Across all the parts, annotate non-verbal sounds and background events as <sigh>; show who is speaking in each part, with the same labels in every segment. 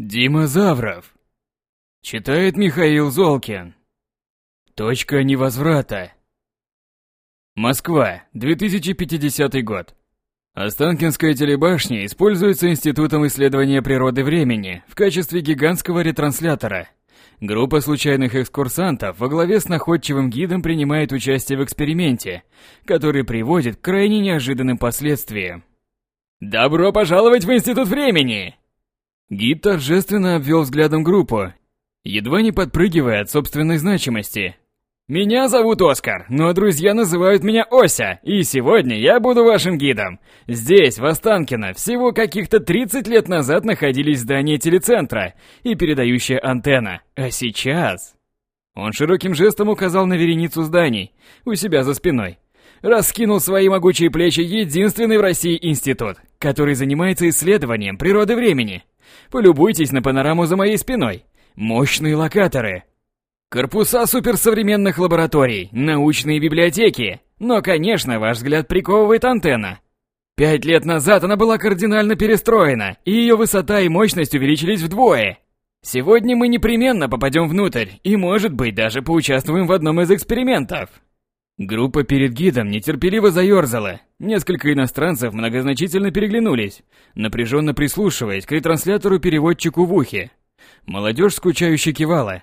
Speaker 1: Дима Завров. Читает Михаил Золкин. Точка невозврата. Москва, 2050 год. Останкинская телебашня используется Институтом исследования природы времени в качестве гигантского ретранслятора. Группа случайных экскурсантов во главе с находчивым гидом принимает участие в эксперименте, который приводит к крайне неожиданным последствиям. «Добро пожаловать в Институт времени!» Гид торжественно обвел взглядом группу, едва не подпрыгивая от собственной значимости. «Меня зовут Оскар, но друзья называют меня Ося, и сегодня я буду вашим гидом. Здесь, в Останкино, всего каких-то 30 лет назад находились здания телецентра и передающая антенна. А сейчас...» Он широким жестом указал на вереницу зданий у себя за спиной. Раскинул свои могучие плечи единственный в России институт, который занимается исследованием природы времени. Полюбуйтесь на панораму за моей спиной. Мощные локаторы. Корпуса суперсовременных лабораторий, научные библиотеки. Но, конечно, ваш взгляд приковывает антенна. Пять лет назад она была кардинально перестроена, и ее высота и мощность увеличились вдвое. Сегодня мы непременно попадем внутрь, и, может быть, даже поучаствуем в одном из экспериментов. Группа перед гидом нетерпеливо заерзала. Несколько иностранцев многозначительно переглянулись, напряженно прислушиваясь к ретранслятору-переводчику в ухе. Молодежь скучающе кивала.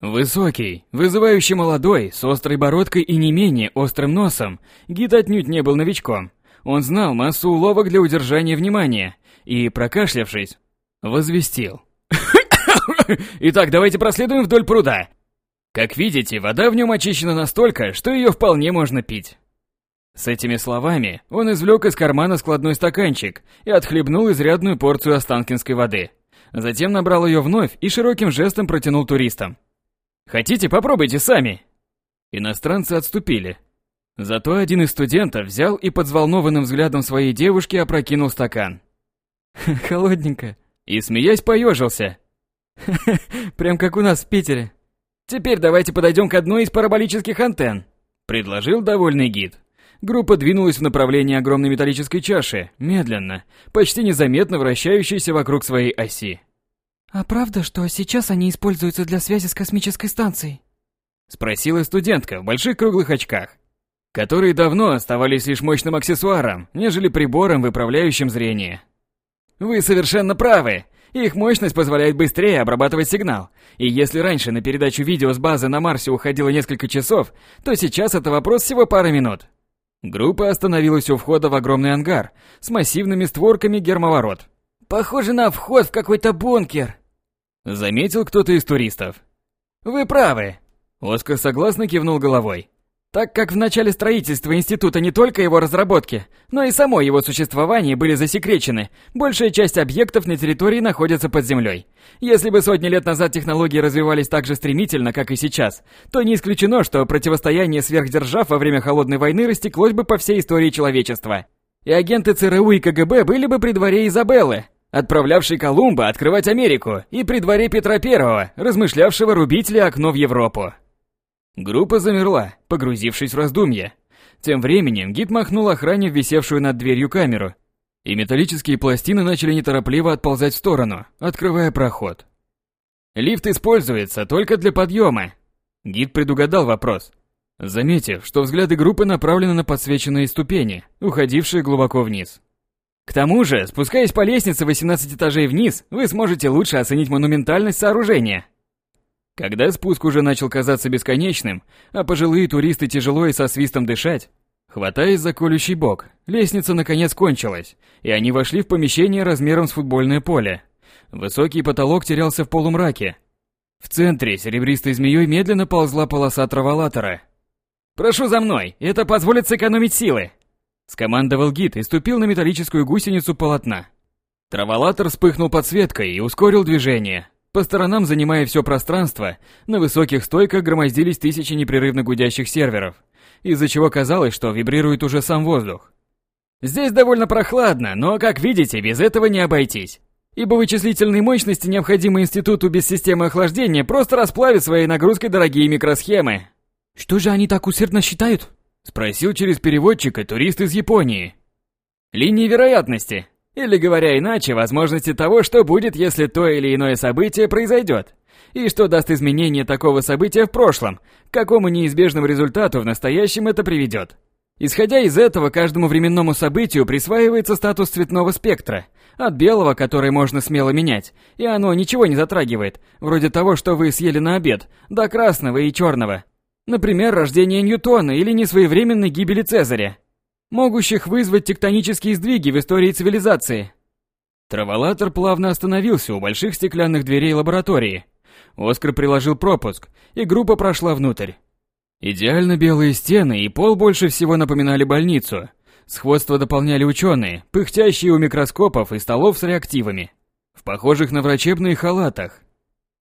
Speaker 1: Высокий, вызывающий молодой, с острой бородкой и не менее острым носом, гид отнюдь не был новичком. Он знал массу уловок для удержания внимания и, прокашлявшись, возвестил. <coughs> «Итак, давайте проследуем вдоль пруда. Как видите, вода в нем очищена настолько, что ее вполне можно пить. С этими словами он извлек из кармана складной стаканчик и отхлебнул изрядную порцию останкинской воды. Затем набрал ее вновь и широким жестом протянул туристам. «Хотите, попробуйте сами!» Иностранцы отступили. Зато один из студентов взял и под взволнованным взглядом своей девушки опрокинул стакан. <laughs>
Speaker 2: «Холодненько!»
Speaker 1: И, смеясь, поежился. <laughs>
Speaker 2: «Прям как у нас в Питере!»
Speaker 1: «Теперь давайте подойдем к одной из параболических антенн», — предложил довольный гид. Группа двинулась в направлении огромной металлической чаши, медленно, почти незаметно вращающейся вокруг своей оси.
Speaker 2: «А правда, что сейчас они используются для связи с космической станцией?»
Speaker 1: — спросила студентка в больших круглых очках, которые давно оставались лишь мощным аксессуаром, нежели прибором, выправляющим зрение. «Вы совершенно правы!» Их мощность позволяет быстрее обрабатывать сигнал. И если раньше на передачу видео с базы на Марсе уходило несколько часов, то сейчас это вопрос всего пары минут. Группа остановилась у входа в огромный ангар с массивными створками гермоворот.
Speaker 2: «Похоже на вход в какой-то бункер», —
Speaker 1: заметил кто-то из туристов. «Вы правы», — Оскар согласно кивнул головой. Так как в начале строительства института не только его разработки, но и само его существование были засекречены, большая часть объектов на территории находится под землей. Если бы сотни лет назад технологии развивались так же стремительно, как и сейчас, то не исключено, что противостояние сверхдержав во время Холодной войны растеклось бы по всей истории человечества. И агенты ЦРУ и КГБ были бы при дворе Изабеллы, отправлявшей Колумба открывать Америку, и при дворе Петра Первого, размышлявшего рубить ли окно в Европу. Группа замерла, погрузившись в раздумья. Тем временем гид махнул охране висевшую над дверью камеру, и металлические пластины начали неторопливо отползать в сторону, открывая проход. Лифт используется только для подъема. Гид предугадал вопрос, заметив, что взгляды группы направлены на подсвеченные ступени, уходившие глубоко вниз. К тому же, спускаясь по лестнице 18 этажей вниз, вы сможете лучше оценить монументальность сооружения. Когда спуск уже начал казаться бесконечным, а пожилые туристы тяжело и со свистом дышать, хватаясь за колющий бок, лестница наконец кончилась, и они вошли в помещение размером с футбольное поле. Высокий потолок терялся в полумраке. В центре серебристой змеей медленно ползла полоса траволатора. «Прошу за мной, это позволит сэкономить силы!» Скомандовал гид и ступил на металлическую гусеницу полотна. Траволатор вспыхнул подсветкой и ускорил движение. По сторонам, занимая все пространство, на высоких стойках громоздились тысячи непрерывно гудящих серверов, из-за чего казалось, что вибрирует уже сам воздух. Здесь довольно прохладно, но, как видите, без этого не обойтись. Ибо вычислительные мощности, необходимые институту без системы охлаждения, просто расплавят своей нагрузкой дорогие микросхемы.
Speaker 2: «Что же они так усердно считают?»
Speaker 1: Спросил через переводчика турист из Японии. «Линии вероятности», Или говоря иначе, возможности того, что будет, если то или иное событие произойдет. И что даст изменение такого события в прошлом, к какому неизбежному результату в настоящем это приведет. Исходя из этого, каждому временному событию присваивается статус цветного спектра, от белого, который можно смело менять, и оно ничего не затрагивает, вроде того, что вы съели на обед, до красного и черного. Например, рождение Ньютона или несвоевременной гибели Цезаря, могущих вызвать тектонические сдвиги в истории цивилизации. Траволатор плавно остановился у больших стеклянных дверей лаборатории. Оскар приложил пропуск, и группа прошла внутрь. Идеально белые стены и пол больше всего напоминали больницу. Сходство дополняли ученые, пыхтящие у микроскопов и столов с реактивами, в похожих на врачебные халатах.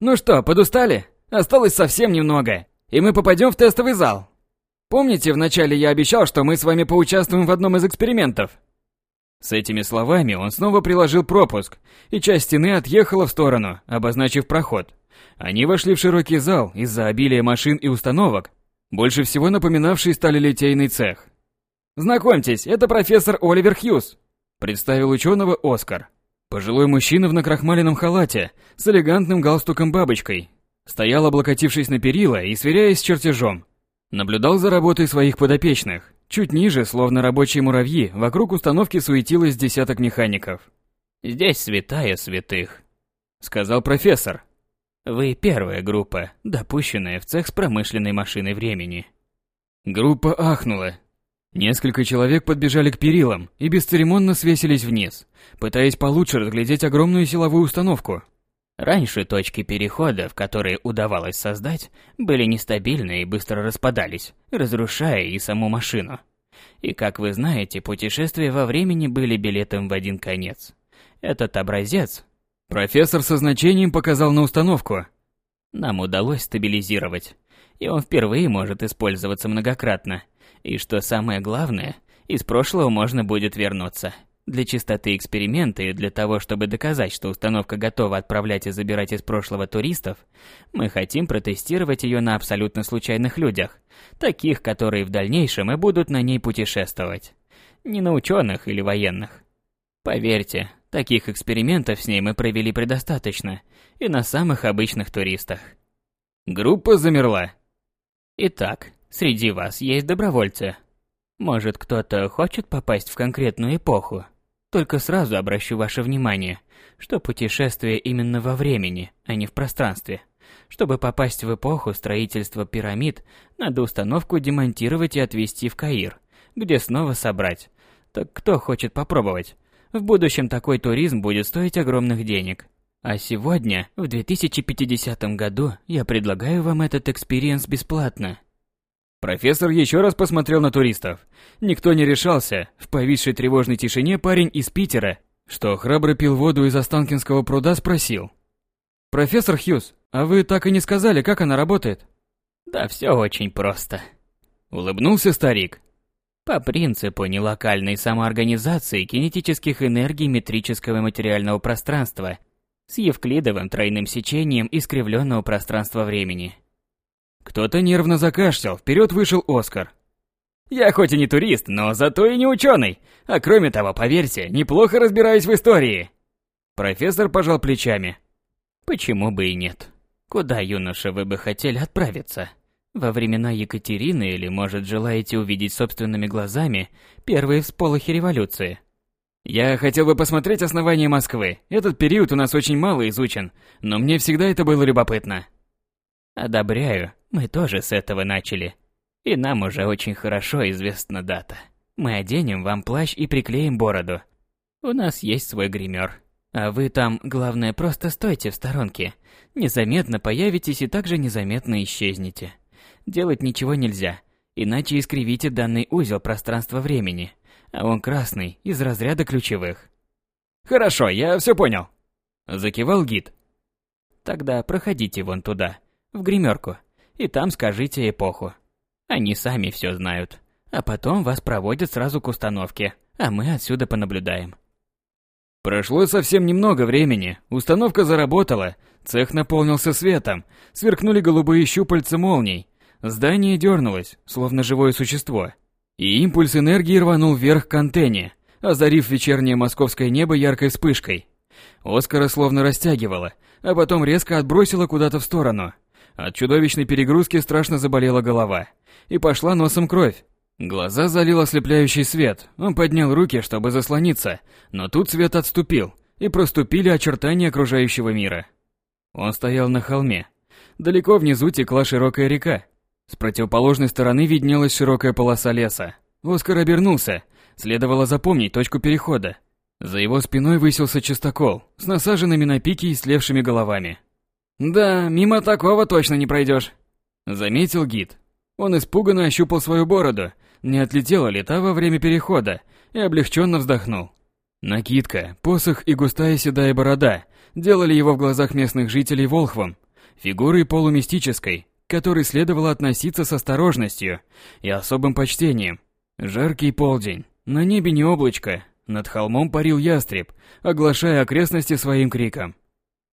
Speaker 1: «Ну что, подустали? Осталось совсем немного, и мы попадем в тестовый зал. Помните, вначале я обещал, что мы с вами поучаствуем в одном из экспериментов?» С этими словами он снова приложил пропуск, и часть стены отъехала в сторону, обозначив проход. Они вошли в широкий зал из-за обилия машин и установок, больше всего напоминавший сталелитейный цех. «Знакомьтесь, это профессор Оливер Хьюз», — представил ученого Оскар. Пожилой мужчина в накрахмаленном халате с элегантным галстуком-бабочкой стоял, облокотившись на перила и сверяясь с чертежом. Наблюдал за работой своих подопечных. Чуть ниже, словно рабочие муравьи, вокруг установки суетилось десяток механиков.
Speaker 3: «Здесь святая святых», —
Speaker 1: сказал профессор.
Speaker 3: Вы первая группа, допущенная в цех с промышленной машиной времени.
Speaker 1: Группа ахнула. Несколько человек подбежали к перилам и бесцеремонно свесились вниз, пытаясь получше разглядеть огромную силовую установку.
Speaker 3: Раньше точки перехода, в которые удавалось создать, были нестабильны и быстро распадались, разрушая и саму машину. И как вы знаете, путешествия во времени были билетом в один конец. Этот образец,
Speaker 1: Профессор со значением показал на установку.
Speaker 3: Нам удалось стабилизировать, и он впервые может использоваться многократно. И что самое главное, из прошлого можно будет вернуться. Для чистоты эксперимента и для того, чтобы доказать, что установка готова отправлять и забирать из прошлого туристов, мы хотим протестировать ее на абсолютно случайных людях, таких, которые в дальнейшем и будут на ней путешествовать. Не на ученых или военных. Поверьте, Таких экспериментов с ней мы провели предостаточно, и на самых обычных туристах.
Speaker 1: Группа замерла.
Speaker 3: Итак, среди вас есть добровольцы. Может, кто-то хочет попасть в конкретную эпоху? Только сразу обращу ваше внимание, что путешествие именно во времени, а не в пространстве. Чтобы попасть в эпоху строительства пирамид, надо установку демонтировать и отвезти в Каир, где снова собрать. Так кто хочет попробовать? В будущем такой туризм будет стоить огромных денег. А сегодня, в 2050 году, я предлагаю вам этот experience бесплатно.
Speaker 1: Профессор еще раз посмотрел на туристов. Никто не решался. В повисшей тревожной тишине парень из Питера, что храбро пил воду из Останкинского пруда, спросил. «Профессор Хьюз, а вы так и не сказали, как она работает?»
Speaker 3: «Да все очень просто», —
Speaker 1: улыбнулся старик.
Speaker 3: По принципу нелокальной самоорганизации кинетических энергий метрического материального пространства с евклидовым тройным сечением искривленного пространства-времени.
Speaker 1: Кто-то нервно закашлял, вперед вышел Оскар. «Я хоть и не турист, но зато и не ученый, а кроме того, поверьте, неплохо разбираюсь в истории». Профессор пожал плечами.
Speaker 3: «Почему бы и нет? Куда, юноша, вы бы хотели отправиться?» Во времена Екатерины или, может, желаете увидеть собственными глазами первые всполохи революции?
Speaker 1: Я хотел бы посмотреть основание Москвы. Этот период у нас очень мало изучен, но мне всегда это было любопытно.
Speaker 3: Одобряю, мы тоже с этого начали. И нам уже очень хорошо известна дата. Мы оденем вам плащ и приклеим бороду. У нас есть свой гример. А вы там, главное, просто стойте в сторонке. Незаметно появитесь и также незаметно исчезнете. Делать ничего нельзя, иначе искривите данный узел пространства-времени, а он красный, из разряда ключевых.
Speaker 1: «Хорошо, я все понял», — закивал гид.
Speaker 3: «Тогда проходите вон туда, в гримерку, и там скажите эпоху. Они сами все знают, а потом вас проводят сразу к установке, а мы отсюда понаблюдаем».
Speaker 1: Прошло совсем немного времени, установка заработала, цех наполнился светом, сверкнули голубые щупальца молний, Здание дернулось, словно живое существо, и импульс энергии рванул вверх к антенне, озарив вечернее московское небо яркой вспышкой. Оскара словно растягивало, а потом резко отбросило куда-то в сторону. От чудовищной перегрузки страшно заболела голова. И пошла носом кровь. Глаза залил ослепляющий свет. Он поднял руки, чтобы заслониться, но тут свет отступил, и проступили очертания окружающего мира. Он стоял на холме. Далеко внизу текла широкая река. С противоположной стороны виднелась широкая полоса леса. Оскар обернулся. Следовало запомнить точку перехода. За его спиной высился чистокол с насаженными на пике и слевшими головами. «Да, мимо такого точно не пройдешь», — заметил гид. Он испуганно ощупал свою бороду, не отлетела ли та во время перехода, и облегченно вздохнул. Накидка, посох и густая седая борода делали его в глазах местных жителей волхвом, фигурой полумистической, к которой следовало относиться с осторожностью и особым почтением. Жаркий полдень, на небе не облачко, над холмом парил ястреб, оглашая окрестности своим криком.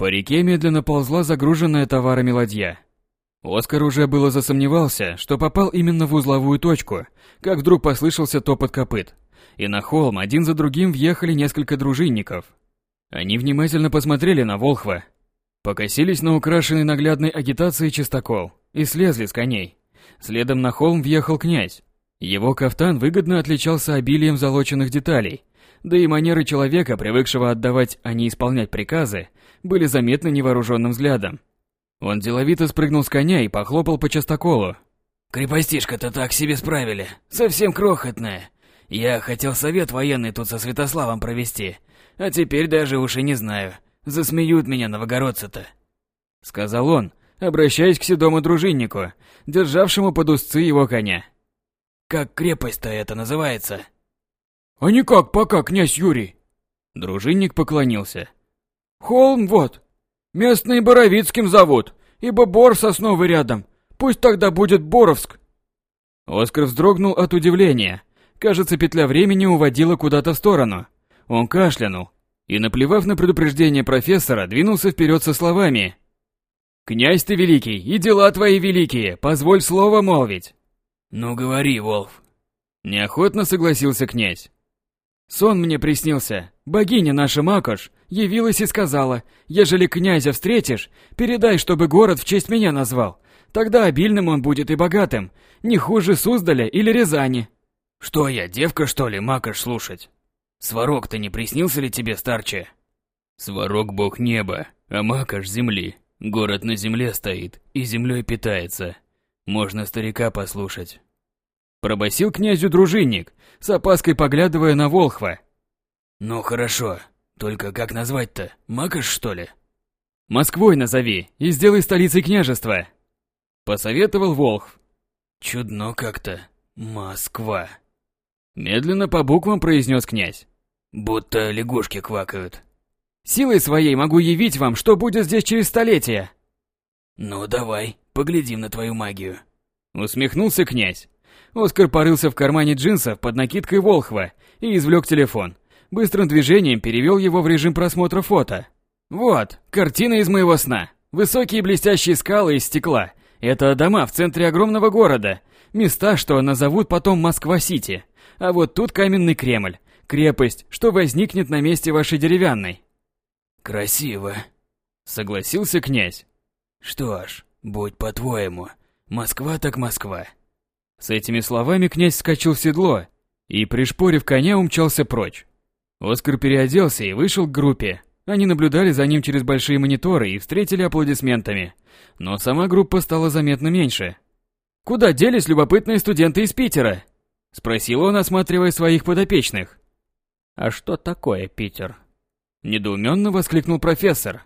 Speaker 1: По реке медленно ползла загруженная товарами ладья. Оскар уже было засомневался, что попал именно в узловую точку, как вдруг послышался топот копыт и на холм один за другим въехали несколько дружинников. Они внимательно посмотрели на Волхва, покосились на украшенный наглядной агитацией чистокол и слезли с коней. Следом на холм въехал князь. Его кафтан выгодно отличался обилием залоченных деталей, да и манеры человека, привыкшего отдавать, а не исполнять приказы, были заметны невооруженным взглядом. Он деловито спрыгнул с коня и похлопал по частоколу. «Крепостишка-то так себе справили, совсем крохотная. Я хотел совет военный тут со Святославом провести, а теперь даже уж и не знаю, засмеют меня новогородцы-то. Сказал он, обращаясь к седому дружиннику, державшему под узцы его коня. Как крепость-то это называется? А никак пока, князь Юрий. Дружинник поклонился. Холм вот. Местный Боровицким зовут, ибо Бор сосновый рядом. Пусть тогда будет Боровск. Оскар вздрогнул от удивления, Кажется, петля времени уводила куда-то в сторону. Он кашлянул и, наплевав на предупреждение профессора, двинулся вперед со словами. «Князь ты великий, и дела твои великие, позволь слово молвить». «Ну говори, Волф». Неохотно согласился князь. Сон мне приснился. Богиня наша Макош явилась и сказала, ежели князя встретишь, передай, чтобы город в честь меня назвал. Тогда обильным он будет и богатым, не хуже Суздаля или Рязани. Что я, девка, что ли, макаш слушать? Сварог-то не приснился ли тебе, старче? Сварог бог неба, а макаш земли. Город на земле стоит и землей питается. Можно старика послушать. Пробасил князю дружинник, с опаской поглядывая на Волхва. Ну хорошо, только как назвать-то? Макаш, что ли? Москвой назови и сделай столицей княжества. Посоветовал Волхв. Чудно как-то. Москва. Медленно по буквам произнес князь. Будто лягушки квакают. Силой своей могу явить вам, что будет здесь через столетия. Ну давай, поглядим на твою магию. Усмехнулся князь. Оскар порылся в кармане джинсов под накидкой Волхва и извлек телефон. Быстрым движением перевел его в режим просмотра фото. Вот, картина из моего сна. Высокие блестящие скалы из стекла. Это дома в центре огромного города. Места, что назовут потом Москва-Сити. А вот тут каменный Кремль, крепость, что возникнет на месте вашей деревянной. Красиво, согласился князь. Что ж, будь по-твоему, Москва так Москва. С этими словами князь скачал в седло и, пришпорив коня, умчался прочь. Оскар переоделся и вышел к группе. Они наблюдали за ним через большие мониторы и встретили аплодисментами. Но сама группа стала заметно меньше. Куда делись любопытные студенты из Питера? Спросил он, осматривая своих подопечных.
Speaker 3: «А что такое Питер?»
Speaker 1: Недоуменно воскликнул профессор.